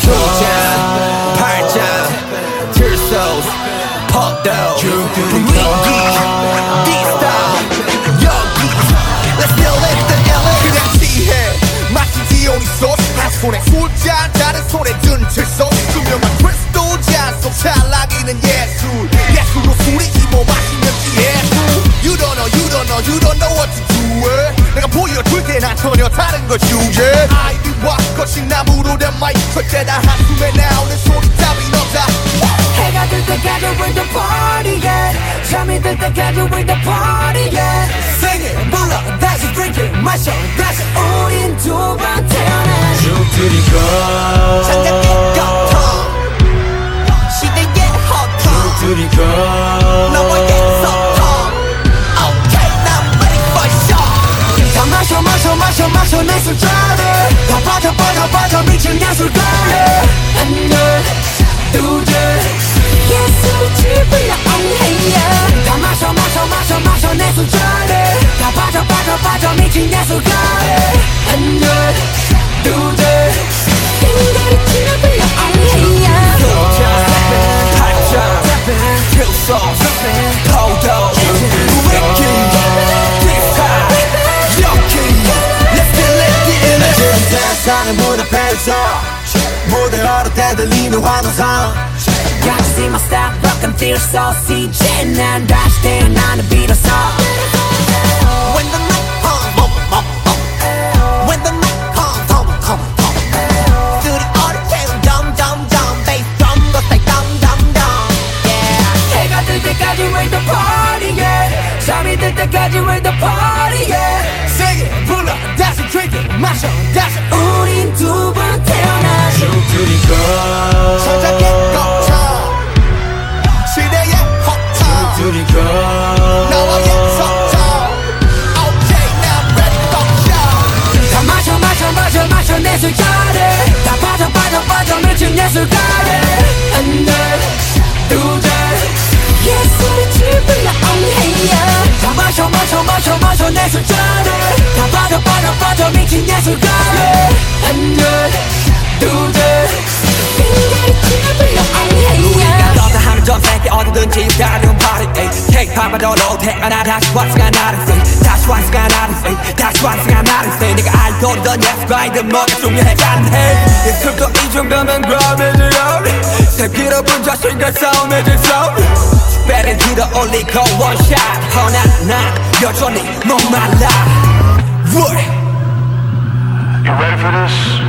소자 팔자 들소 퍼도 분위기 디스타 여기 Let's go let the LA 그냥 취해 마치 디오니소스 한 손에 술잔 다른 손에 와 거친 나무로 된 마이크 절대 다 한숨에 나오는 소리 따윈 없다 해가 들 때까지 with the party yeah 잠이 들 때까지 with the party yeah Sing it 불러 다시 drink it 마셔 다시 우린 두 번 태어나 죽들이 σε μια 세상의 문 앞에서 무대로 대들리는 환호성 Can't see my style, rock and feel so CJ 난 다시 태어나는 비로소 When the night comes bum, bum, bum. When the night comes 덤, 덤, 덤. 스튜디오를 채운 덤, 덤, 덤. 베이스 드럼 것들 덤, 덤, 덤. Yeah. 해가 뜰 때까지 with the party yeah 잠이 들 때까지 with the party 마셔 마셔 내 술잔에 다 빠져 빠져 빠져 미친 예술가에 하나 party K-pop 하더라도 태어나 다시 완성한 나를 say 다시 완성한 나를 say 다시 완성한 나를 say 내가 알던 예술가이든 뭐가 중요하지 해 예술도 이 정도면 그럼이지요 새끼로분 자신과 싸움이지 싸움 배를 들어 올리고 원샷 허나 난 여전히 목말라 What? You ready for this?